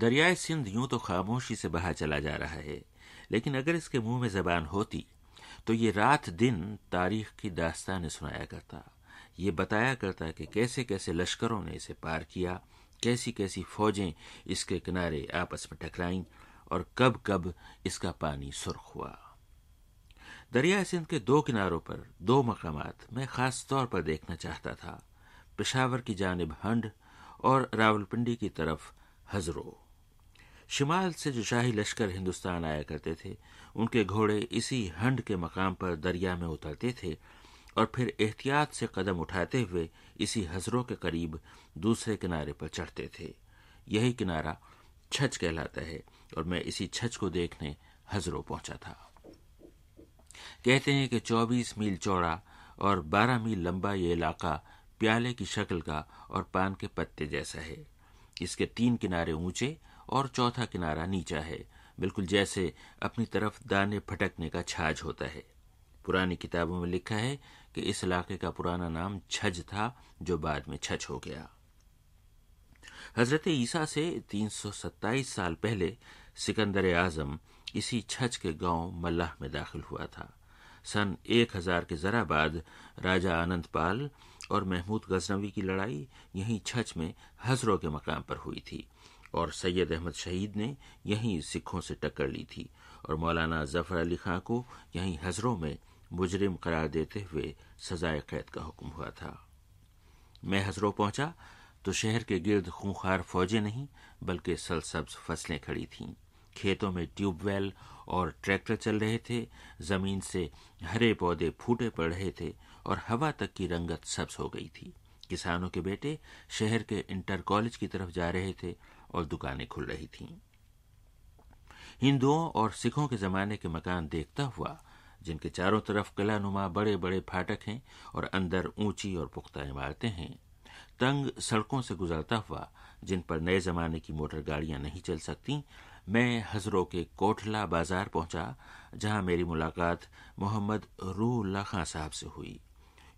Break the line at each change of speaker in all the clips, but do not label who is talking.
دریائے سندھ یوں تو خاموشی سے بہا چلا جا رہا ہے، لیکن اگر اس کے منہ میں زبان ہوتی تو یہ رات دن تاریخ کی داستان سنایا کرتا۔ یہ بتایا کرتا کہ کیسے کیسے لشکروں نے اسے پار کیا، کیسی کیسی فوجیں اس کے کنارے آپس میں ٹکرائیں اور کب کب اس کا پانی سرخ ہوا۔ دریا سندھ کے دو کناروں پر دو مقامات میں خاص طور پر دیکھنا چاہتا تھا، پشاور کی جانب ہنڈ اور راول پنڈی کی طرف ہزرو۔ شمال سے جو شاہی لشکر ہندوستان آیا کرتے تھے، ان کے گھوڑے اسی ہنڈ کے مقام پر دریا میں اترتے تھے اور پھر احتیاط سے قدم اٹھاتے ہوئے اسی ہزروں کے قریب دوسرے کنارے پر چڑھتے تھے۔ یہی کنارہ چھچ کہلاتا ہے اور میں اسی چھچ کو دیکھنے ہزروں پہنچا تھا۔ کہتے ہیں کہ چوبیس میل چوڑا اور بارہ میل لمبا یہ علاقہ پیالے کی شکل کا اور پان کے پتے جیسا ہے۔ اس کے تین کنارے اونچے اور چوتھا کنارہ نیچا ہے۔ بالکل جیسے اپنی طرف دانے پھٹکنے کا چھاج ہوتا ہے۔ پرانی کتابوں میں لکھا ہے کہ اس علاقے کا پرانا نام چھج تھا جو بعد میں چھچ ہو گیا۔ حضرت عیسیٰ سے تین سو ستائیس سال پہلے سکندر اعظم اسی چھچ کے گاؤں ملہ میں داخل ہوا تھا۔ سن ایک ہزار کے ذرا بعد راجہ آنند پال اور محمود غزنوی کی لڑائی یہیں چھچ میں ہزروں کے مقام پر ہوئی تھی۔ اور سید احمد شہید نے یہیں سکھوں سے ٹکر لی تھی اور مولانا ظفر علی خان کو یہیں ہزروں میں مجرم قرار دیتے ہوئے سزائے قید کا حکم ہوا تھا۔ میں ہزروں پہنچا تو شہر کے گرد خونخوار فوجیں نہیں بلکہ سلسبز فصلیں کھڑی تھیں۔ کھیتوں میں ٹیوب ویل اور ٹریکٹر چل رہے تھے، زمین سے ہرے پودے پھوٹے پڑ رہے تھے اور ہوا تک کی رنگت سبز ہو گئی تھی۔ کسانوں کے بیٹے شہر کے انٹر کالج کی طرف جا رہے تھے اور دکانیں کھل رہی تھیں۔ ہندوؤں اور سکھوں کے زمانے کے مکان دیکھتا ہوا، جن کے چاروں طرف قلعہ نما بڑے بڑے پھاٹک ہیں اور اندر اونچی اور پختہ عمارتیں ہیں، تنگ سڑکوں سے گزرتا ہوا، جن پر نئے زمانے کی موٹر گاڑیاں نہیں چل سکتی میں ہزروں کے کوٹلا بازار پہنچا، جہاں میری ملاقات محمد روح اللہ خان صاحب سے ہوئی۔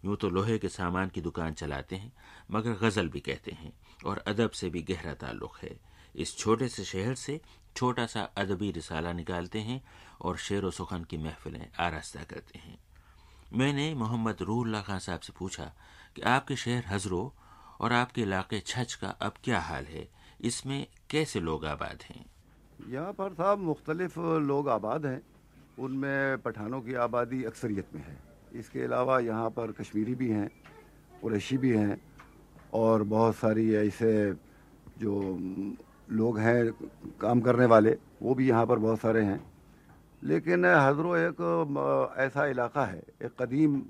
یوں تو لوہے کے سامان کی دکان چلاتے ہیں، مگر غزل بھی کہتے ہیں، اور ادب سے بھی گہرا تعلق ہے۔ اس چھوٹے سے شہر سے چھوٹا سا ادبی رسالہ نکالتے ہیں اور شعر و سخن کی محفلیں آراستہ کرتے ہیں۔ میں نے محمد روح اللہ خان صاحب سے پوچھا کہ آپ کے شہر ہزرو اور آپ کے علاقے چھچ کا اب کیا حال ہے؟ اس میں کیسے لوگ آباد ہیں؟
یہاں پر صاحب مختلف لوگ آباد ہیں۔ ان میں پٹھانوں کی آبادی اکثریت میں ہے۔ اس کے علاوہ یہاں پر کشمیری بھی ہیں، قریشی بھی ہیں اور بہت ساری ایسے جو لوگ ہیں کام کرنے والے، وہ بھی یہاں پر بہت سارے ہیں۔ لیکن حضرو ایک ایسا علاقہ ہے، ایک قدیم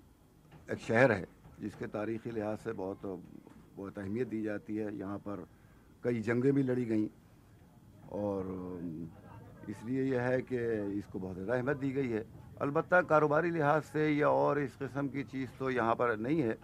ایک شہر ہے، جس کے تاریخی لحاظ سے بہت بہت اہمیت دی جاتی ہے۔ یہاں پر کئی جنگیں بھی لڑی گئیں اور اس لیے یہ ہے کہ اس کو بہت زیادہ اہمیت دی گئی ہے۔ البتہ کاروباری لحاظ سے یا اور اس قسم کی چیز تو یہاں پر نہیں ہے۔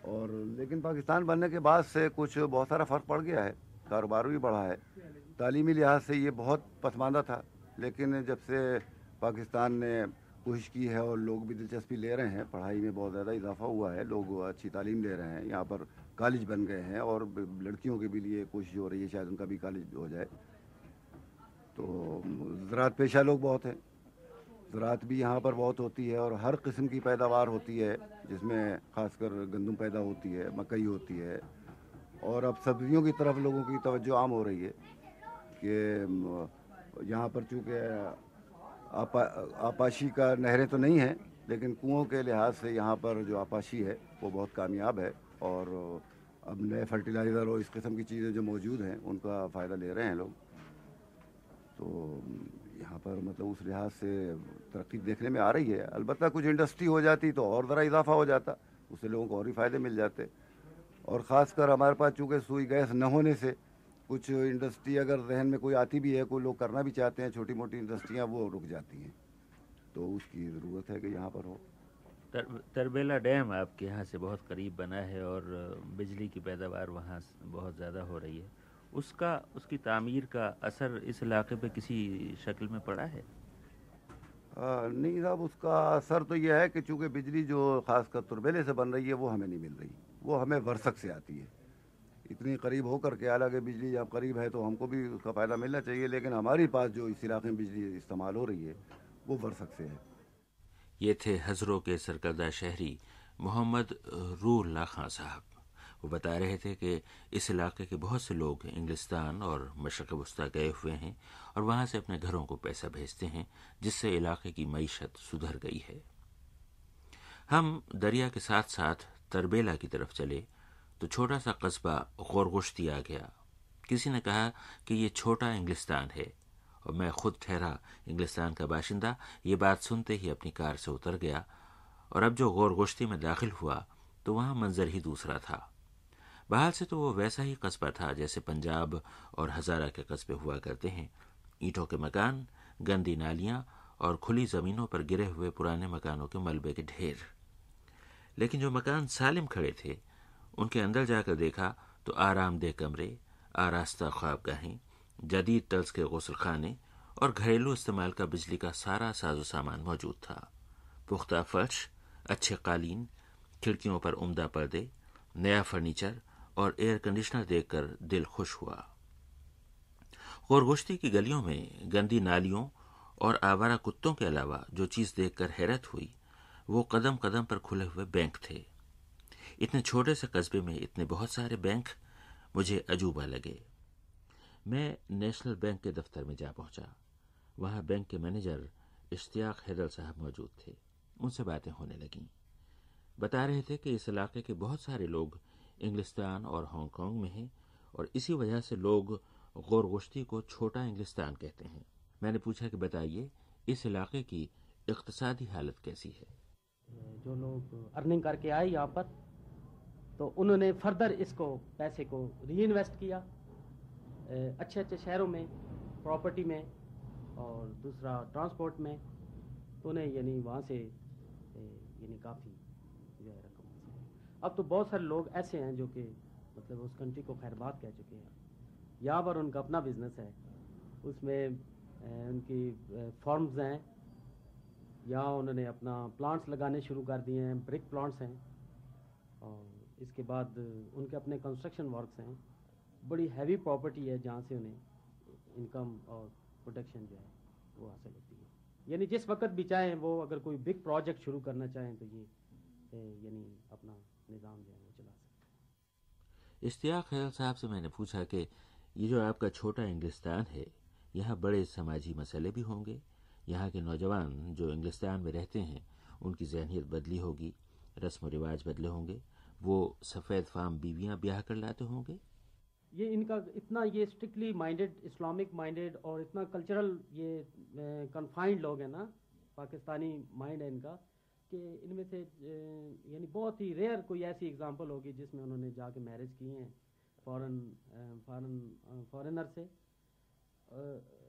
اور لیکن پاکستان بننے کے بعد سے کچھ بہت سارا فرق پڑ گیا ہے۔ کاروبار بھی بڑھا ہے۔ تعلیمی لحاظ سے یہ بہت پسماندہ تھا۔ لیکن جب سے پاکستان نے کوشش کی ہے اور لوگ بھی دلچسپی لے رہے ہیں، پڑھائی میں بہت زیادہ اضافہ ہوا ہے۔ لوگ اچھی تعلیم لے رہے ہیں۔ یہاں پر کالج بن گئے ہیں اور لڑکیوں کے بھی لیے کوشش ہو رہی ہے، شاید ان کا بھی کالج ہو جائے۔ تو زراعت پیشہ لوگ بہت ہیں۔ زراعت بھی یہاں پر بہت ہوتی ہے اور ہر قسم کی پیداوار ہوتی ہے، جس میں خاص کر گندم پیدا ہوتی ہے، مکئی ہوتی ہے۔ اور اب سبزیوں کی طرف لوگوں کی توجہ عام ہو رہی ہے کہ یہاں پر چونکہ آپاشی کا نہریں تو نہیں ہیں، لیکن کنوؤں کے لحاظ سے یہاں پر جو آپاشی ہے، وہ بہت کامیاب ہے اور اب نئے فرٹیلائزر اور اس قسم کی چیزیں جو موجود ہیں، ان کا فائدہ لے رہے ہیں لوگ۔ تو یہاں پر مطلب اس لحاظ سے ترقی دیکھنے میں آ رہی ہے۔ البتہ کچھ انڈسٹری ہو جاتی تو اور ذرا اضافہ ہو جاتا، اس سے لوگوں کو اور بھی فائدے مل جاتے۔ اور خاص کر ہمارے پاس چونکہ سوئی گیس نہ ہونے سے کچھ انڈسٹری اگر ذہن میں کوئی آتی بھی ہے، کوئی لوگ کرنا بھی چاہتے ہیں، چھوٹی موٹی انڈسٹریاں وہ رک جاتی ہیں۔ تو اس کی ضرورت ہے کہ یہاں پر ہو۔
تربیلا ڈیم آپ کے یہاں سے بہت قریب بنا ہے اور بجلی کی پیداوار وہاں بہت زیادہ ہو رہی ہے۔ اس کا اس کی تعمیر کا اثر اس علاقے پہ کسی شکل میں پڑا ہے؟
نہیں صاحب اس کا اثر تو یہ ہے کہ چونکہ بجلی جو خاص کر تربیلے سے بن رہی ہے وہ ہمیں نہیں مل رہی۔ وہ ہمیں ورسک سے آتی ہے۔ اتنی قریب ہو کر کے حالانکہ بجلی جب قریب ہے تو ہم کو بھی اس کا فائدہ ملنا چاہیے لیکن ہماری پاس جو اس علاقے میں بجلی استعمال ہو رہی ہے وہ برسک سے ہے۔
یہ تھے حضروں کے سرکردہ شہری محمد روح اللہ خان صاحب۔ وہ بتا رہے تھے کہ اس علاقے کے بہت سے لوگ انگلستان اور مشرق وسطی گئے ہوئے ہیں اور وہاں سے اپنے گھروں کو پیسہ بھیجتے ہیں، جس سے علاقے کی معیشت سدھر گئی ہے۔ ہم دریا کے ساتھ ساتھ تربیلا کی طرف چلے تو چھوٹا سا قصبہ غورگشتی آ گیا۔ کسی نے کہا کہ یہ چھوٹا انگلستان ہے اور میں خود ٹھہرا انگلستان کا باشندہ، یہ بات سنتے ہی اپنی کار سے اتر گیا اور اب جو غور گشتی میں داخل ہوا تو وہاں منظر ہی دوسرا تھا۔ بحال سے تو وہ ویسا ہی قصبہ تھا جیسے پنجاب اور ہزارہ کے قصبے ہوا کرتے ہیں۔ اینٹوں کے مکان، گندی نالیاں اور کھلی زمینوں پر گرے ہوئے پرانے مکانوں کے ملبے کے ڈھیر۔ لیکن جو مکان سالم کھڑے تھے، ان کے اندر جا کر دیکھا تو آرام دہ کمرے، آراستہ خواب گاہیں، جدید طرز کے غسل خانے اور گھریلو استعمال کا بجلی کا سارا ساز و سامان موجود تھا۔ پختہ فرش، اچھے قالین، کھڑکیوں پر عمدہ پردے، نیا فرنیچر اور ایئر کنڈیشنر دیکھ کر دل خوش ہوا۔ غورگوشتی کی گلیوں میں گندی نالیوں اور آوارہ کتوں کے علاوہ جو چیز دیکھ کر حیرت ہوئی، وہ قدم قدم پر کھلے ہوئے بینک تھے۔ اتنے چھوٹے سے قصبے میں اتنے بہت سارے بینک مجھے عجوبہ لگے۔ میں نیشنل بینک کے دفتر میں جا پہنچا۔ وہاں بینک کے مینیجر اشتیاق حیدر صاحب موجود تھے۔ ان سے باتیں ہونے لگیں۔ بتا رہے تھے کہ اس علاقے کے بہت سارے لوگ انگلستان اور ہانگ کانگ میں ہیں اور اسی وجہ سے لوگ غور گشتی کو چھوٹا انگلستان کہتے ہیں۔ میں نے پوچھا کہ بتائیے، اس علاقے کی اقتصادی حالت کیسی ہے؟
جو لوگ ارننگ کر کے آئے یہاں پر، تو انہوں نے فردر اس کو، پیسے کو ری انویسٹ کیا اچھے اچھے شہروں میں پراپرٹی میں، اور دوسرا ٹرانسپورٹ میں، تو انہیں یعنی وہاں سے یعنی کافی اب تو بہت سارے لوگ ایسے ہیں جو کہ مطلب اس کنٹری کو خیر بات کہہ چکے ہیں۔ یہاں پر ان کا اپنا بزنس ہے۔ اس میں ان کی فارمز ہیں۔ یہاں انہوں نے اپنا پلانٹس لگانے شروع کر دیے ہیں برک پلانٹس ہیں۔ اور اس کے بعد ان کے اپنے کنسٹرکشن ورکس ہیں۔ بڑی ہیوی پراپرٹی ہے جہاں سے انہیں انکم اور پروڈکشن جو ہے وہ حاصل ہوتی ہے۔ یعنی جس وقت بھی چاہیں وہ اگر کوئی بگ پروجیکٹ شروع کرنا چاہیں تو یہ یعنی اپنا نظام جو ہے وہ چلا سکتے
اشتیاق خیال صاحب سے میں نے پوچھا کہ یہ جو آپ کا چھوٹا انگلستان ہے یہاں بڑے سماجی مسئلے بھی ہوں گے؟ یہاں کے نوجوان جو انگلستان میں رہتے ہیں ان کی ذہنیت بدلی ہوگی رسم و رواج بدلے ہوں گے وہ سفید فام بیویاں بیاہ کر لاتے ہوں گے؟
یہ ان کا اتنا یہ اسٹرکٹلی مائنڈیڈ اسلامک مائنڈیڈ اور اتنا کلچرل یہ کنفائنڈ لوگ ہیں نا پاکستانی مائنڈ ہے ان کا۔ کہ ان میں سے یعنی بہت ہی ریئر کوئی ایسی اگزامپل ہوگی جس میں انہوں نے جا کے میرج کی ہیں فورن فارن فارنر سے۔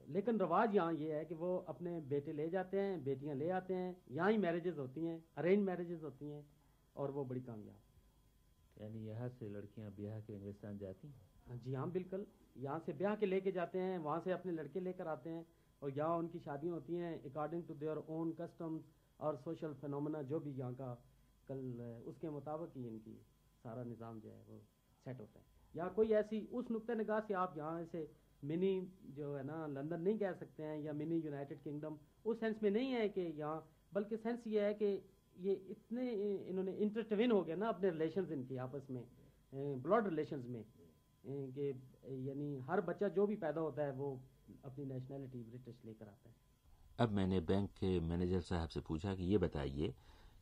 لیکن رواج یہاں یہ ہے کہ وہ اپنے بیٹے لے جاتے ہیں بیٹیاں لے آتے ہیں یہاں ہی میرجز ہوتی ہیں ارینج میرجز ہوتی ہیں اور وہ بڑی کامیاب۔
یعنی یہاں سے لڑکیاں بیاہ کے انگلستان جاتی ہیں؟
ہاں جی ہاں بالکل۔ یہاں سے بیاہ کے لے کے جاتے ہیں وہاں سے اپنے لڑکے لے کر آتے ہیں اور یہاں ان کی شادیاں ہوتی ہیں according to their own customs اور سوشل فنومنا جو بھی یہاں کا کل اس کے مطابق ہی ان کی سارا نظام جو ہے وہ سیٹ ہوتا ہے۔ یا کوئی ایسی اس نقطۂ نگاہ سے آپ یہاں سے منی جو ہے نا لندن نہیں کہہ سکتے ہیں یا منی یونائٹڈ کنگڈم اس سینس میں نہیں ہے کہ یہاں، بلکہ سینس یہ ہے کہ یہ اتنے انہوں نے انٹرٹوین ہو گیا نا اپنے ریلیشنز ان کی آپس میں بلڈ ریلیشنز میں، کہ یعنی ہر بچہ جو بھی پیدا ہوتا ہے وہ اپنی نیشنلٹی برٹش لے کر آتا ہے۔
اب میں نے بینک کے مینیجر صاحب سے پوچھا کہ یہ بتائیے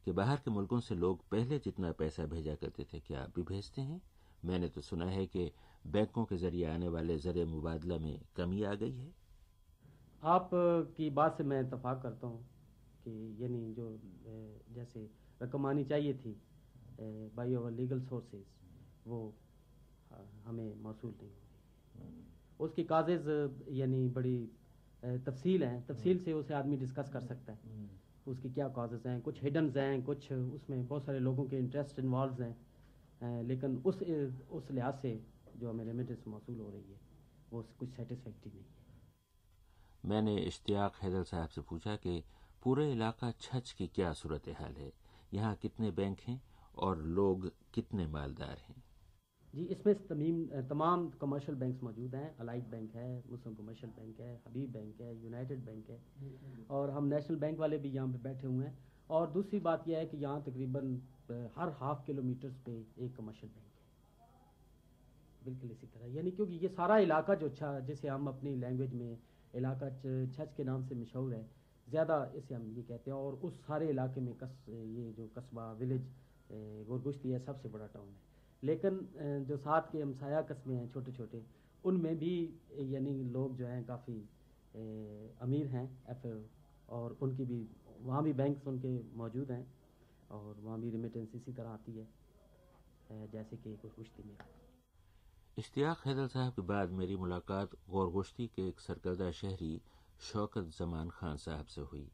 کہ باہر کے ملکوں سے لوگ پہلے جتنا پیسہ بھیجا کرتے تھے کیا اب بھی بھیجتے ہیں؟ میں نے تو سنا ہے کہ بینکوں کے ذریعے آنے والے زر مبادلہ میں کمی آ گئی ہے۔
آپ کی بات سے میں اتفاق کرتا ہوں کہ یعنی جو جیسے رقم آنی چاہیے تھی بائی اوور لیگل سورسز وہ ہمیں موصول نہیں ہوگی اس کی کازز یعنی بڑی تفصیل ہیں۔ تفصیل سے اسے آدمی ڈسکس کر سکتا ہے۔ اس کی کیا کازز ہیں کچھ ہڈنز ہیں کچھ اس میں بہت سارے لوگوں کے انٹرسٹ انوالوز ہیں۔ لیکن اس اس لحاظ سے جو ہمیں ریمیڈیز موصول ہو رہی ہے وہ کچھ سیٹسفیکٹری نہیں ہے۔
میں نے اشتیاق حیدر صاحب سے پوچھا کہ پورے علاقہ چھچ کی کیا صورت حال ہے؟ یہاں کتنے بینک ہیں اور لوگ کتنے مالدار ہیں؟
جی اس میں تمیم، تمام کمرشل بینکس موجود ہیں۔ الائٹ بینک ہے مسلم کمرشل بینک ہے حبیب بینک ہے یونائٹڈ بینک ہے۔ اور ہم نیشنل بینک والے بھی یہاں پہ بیٹھے ہوئے ہیں۔ اور دوسری بات یہ ہے کہ یہاں تقریباً ہر ہاف کلو میٹرز پہ ایک کمرشل بینک ہے۔ بالکل اسی طرح۔ یعنی کیونکہ یہ سارا علاقہ جو اچھا جسے ہم اپنی لینگویج میں علاقہ چھچ کے نام سے مشہور ہے، زیادہ اسے ہم یہ کہتے ہیں۔ اور اس سارے علاقے میں کس یہ جو قصبہ ولیج گورگشتی ہے سب سے بڑا ٹاؤن ہے۔ لیکن جو ساتھ کے ہمسایہ قصبے ہیں، چھوٹے چھوٹے، ان میں بھی یعنی لوگ جو ہیں، کافی امیر ہیں، ایف اور ان کی بھی، وہاں بھی بینکس ان کے موجود ہیں، اور وہاں بھی ریمیٹنس اسی طرح آتی ہے جیسے کہ گشتی میں۔
اشتیاق حیدر صاحب کے بعد میری ملاقات غور گشتی کے ایک سرکردہ شہری شوکت زمان خان صاحب سے ہوئی۔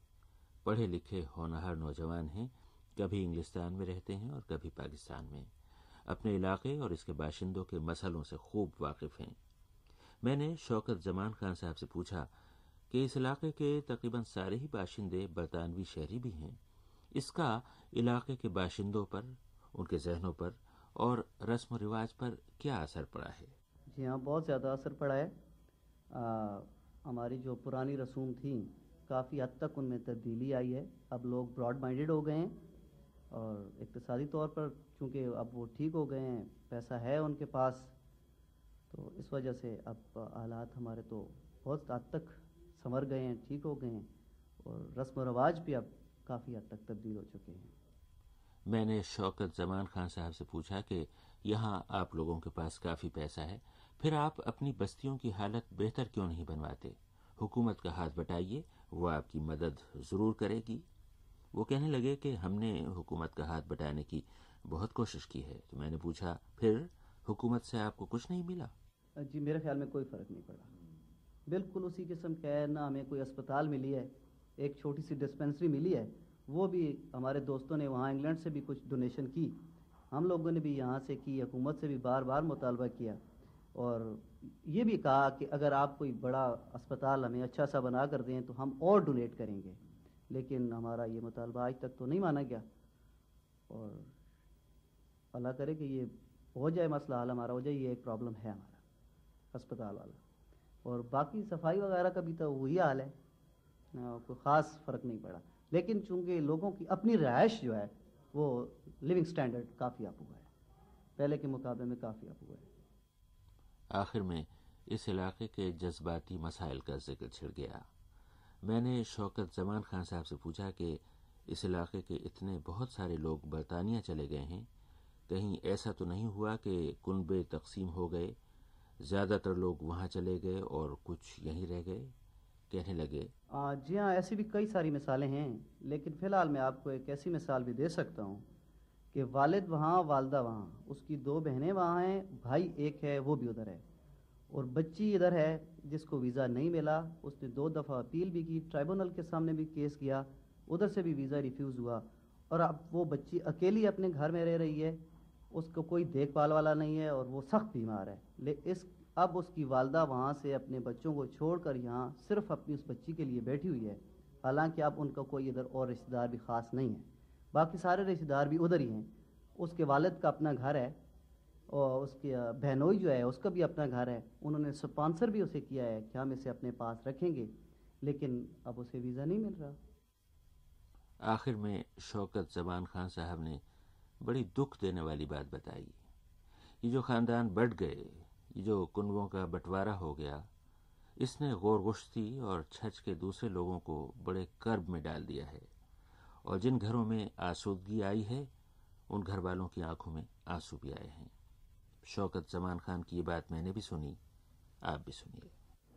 پڑھے لکھے ہونہار نوجوان ہیں، کبھی انگلستان میں رہتے ہیں اور کبھی پاکستان میں۔ اپنے علاقے اور اس کے باشندوں کے مسئلوں سے خوب واقف ہیں۔ میں نے شوکت زمان خان صاحب سے پوچھا کہ اس علاقے کے تقریباً سارے ہی باشندے برطانوی شہری بھی ہیں۔ اس کا علاقے کے باشندوں پر، ان کے ذہنوں پر اور رسم و رواج پر کیا اثر پڑا ہے؟
جی ہاں بہت زیادہ اثر پڑا ہے۔ ہماری جو پرانی رسوم تھیں، کافی حد تک ان میں تبدیلی آئی ہے۔ اب لوگ براڈ مائنڈیڈ ہو گئے ہیں اور اقتصادی طور پر چونکہ اب وہ ٹھیک ہو گئے ہیں، پیسہ ہے ان کے پاس، تو اس وجہ سے اب حالات ہمارے تو بہت حد تک سنور گئے ہیں، ٹھیک ہو گئے ہیں، اور رسم و رواج بھی اب کافی حد تک تبدیل ہو چکے ہیں۔
میں نے شوکت زمان خان صاحب سے پوچھا کہ یہاں آپ لوگوں کے پاس کافی پیسہ ہے، پھر آپ اپنی بستیوں کی حالت بہتر کیوں نہیں بنواتے؟ حکومت کا ہاتھ بٹائیے، وہ آپ کی مدد ضرور کرے گی۔ وہ کہنے لگے کہ ہم نے حکومت کا ہاتھ بٹانے کی بہت کوشش کی ہے تو میں نے پوچھا، پھر حکومت سے آپ کو کچھ نہیں ملا؟
جی میرے خیال میں کوئی فرق نہیں پڑا۔ بالکل اسی قسم کا ہے نہ ہمیں کوئی اسپتال ملی ہے، ایک چھوٹی سی ڈسپینسری ملی ہے، وہ بھی ہمارے دوستوں نے وہاں انگلینڈ سے بھی کچھ ڈونیشن کی۔ ہم لوگوں نے بھی یہاں سے کی، حکومت سے بھی بار بار مطالبہ کیا۔ اور یہ بھی کہا کہ اگر آپ کوئی بڑا اسپتال ہمیں اچھا سا بنا کر دیں تو ہم اور ڈونیٹ کریں گے۔ لیکن ہمارا یہ مطالبہ آج تک تو نہیں مانا گیا۔ اور اللہ کرے کہ یہ ہو جائے مسئلہ حال ہمارا، ہو جائے، یہ ایک پرابلم ہے ہمارا اسپتال والا۔ اور باقی صفائی وغیرہ کا بھی تو وہی حال ہے۔ کوئی خاص فرق نہیں پڑا۔ لیکن چونکہ لوگوں کی اپنی رہائش جو ہے، وہ لیونگ سٹینڈرڈ کافی اپ ہوا ہے۔ پہلے کے مقابلے میں کافی اپ ہوا ہے۔
آخر میں اس علاقے کے جذباتی مسائل کا ذکر چھڑ گیا۔ میں نے شوکت زمان خان صاحب سے پوچھا کہ اس علاقے کے اتنے بہت سارے لوگ برطانیہ چلے گئے ہیں کہیں ایسا تو نہیں ہوا کہ کنبے تقسیم ہو گئے، زیادہ تر لوگ وہاں چلے گئے اور کچھ یہیں رہ گئے، کہنے لگے
جی ہاں ایسی بھی کئی ساری مثالیں ہیں، لیکن فی الحال میں آپ کو ایک ایسی مثال بھی دے سکتا ہوں کہ والد وہاں، والدہ وہاں، اس کی دو بہنیں وہاں ہیں، بھائی ایک ہے، وہ بھی ادھر ہے، اور بچی ادھر ہے جس کو ویزا نہیں ملا، اس نے دو دفعہ اپیل بھی کی، ٹرائبونل کے سامنے بھی کیس کیا، ادھر سے بھی ویزا ریفیوز ہوا، اور اب وہ بچی اکیلی اپنے گھر میں رہ رہی ہے اس کو کوئی دیکھ بھال والا نہیں ہے اور وہ سخت بیمار ہے۔ اس اب اس کی والدہ وہاں سے اپنے بچوں کو چھوڑ کر یہاں صرف اپنی اس بچی کے لیے بیٹھی ہوئی ہے۔ حالانکہ اب ان کا کوئی ادھر اور رشتہ دار بھی خاص نہیں ہے۔ باقی سارے رشتہ دار بھی ادھر ہی ہیں۔ اس کے والد کا اپنا گھر ہے اور اس کی بہنوئی جو ہے، اس کا بھی اپنا گھر ہے۔ انہوں نے اسپانسر بھی اسے کیا ہے کہ ہم اسے اپنے پاس رکھیں گے، لیکن اب اسے ویزا نہیں مل رہا۔
آخر میں شوکت زبان خان صاحب نے بڑی دکھ دینے والی بات بتائی۔ یہ جو خاندان بڑھ گئے، یہ جو کنبوں کا بٹوارہ ہو گیا، اس نے غور گشتی اور چھچ کے دوسرے لوگوں کو بڑے کرب میں ڈال دیا ہے۔ اور جن گھروں میں آسودگی آئی ہے، ان گھر والوں کی آنکھوں میں آنسو بھی آئے ہیں۔ شوکت زمان خان کی یہ بات میں نے بھی سنی، آپ بھی سنیے۔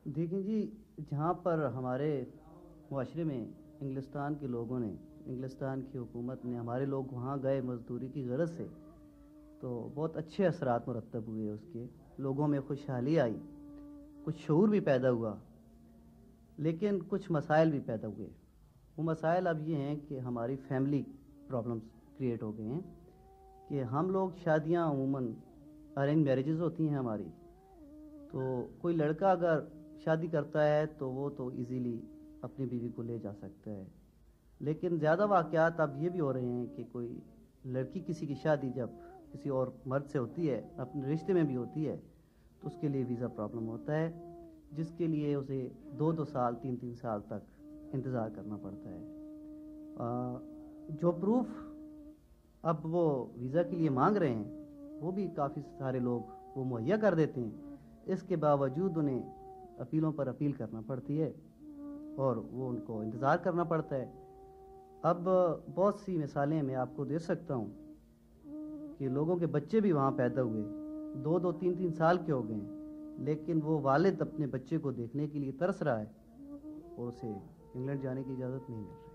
دیکھیں جی جہاں پر ہمارے معاشرے میں انگلستان کے لوگوں نے انگلستان کی حکومت نے ہمارے لوگ وہاں گئے مزدوری کی غرض سے، تو بہت اچھے اثرات مرتب ہوئے اس کے۔ لوگوں میں خوشحالی آئی، کچھ شعور بھی پیدا ہوا، لیکن کچھ مسائل بھی پیدا ہوئے۔ وہ مسائل اب یہ ہیں کہ ہماری فیملی پرابلمس کریٹ ہو گئے ہیں، کہ ہم لوگ شادیاں عموماً ارینج میرجز ہوتی ہیں ہماری۔ تو کوئی لڑکا اگر شادی کرتا ہے تو وہ تو ایزیلی اپنی بیوی کو لے جا سکتا ہے۔ لیکن زیادہ واقعات اب یہ بھی ہو رہے ہیں کہ کوئی لڑکی کسی کی شادی جب کسی اور مرد سے ہوتی ہے، اپنے رشتے میں بھی ہوتی ہے، تو اس کے لیے ویزا پرابلم ہوتا ہے، جس کے لیے اسے دو دو سال، تین تین سال تک انتظار کرنا پڑتا ہے۔ جو پروف اب وہ ویزا کے لیے مانگ رہے ہیں، وہ بھی کافی سارے لوگ وہ مہیا کر دیتے ہیں۔ اس کے باوجود انہیں اپیلوں پر اپیل کرنا پڑتی ہے اور وہ ان کو انتظار کرنا پڑتا ہے۔ اب بہت سی مثالیں میں آپ کو دے سکتا ہوں کہ لوگوں کے بچے بھی وہاں پیدا ہوئے، دو دو تین تین سال کے ہو گئے ہیں لیکن وہ والد اپنے بچے کو دیکھنے کے لیے ترس رہا ہے اور اسے انگلینڈ جانے کی اجازت نہیں مل رہی۔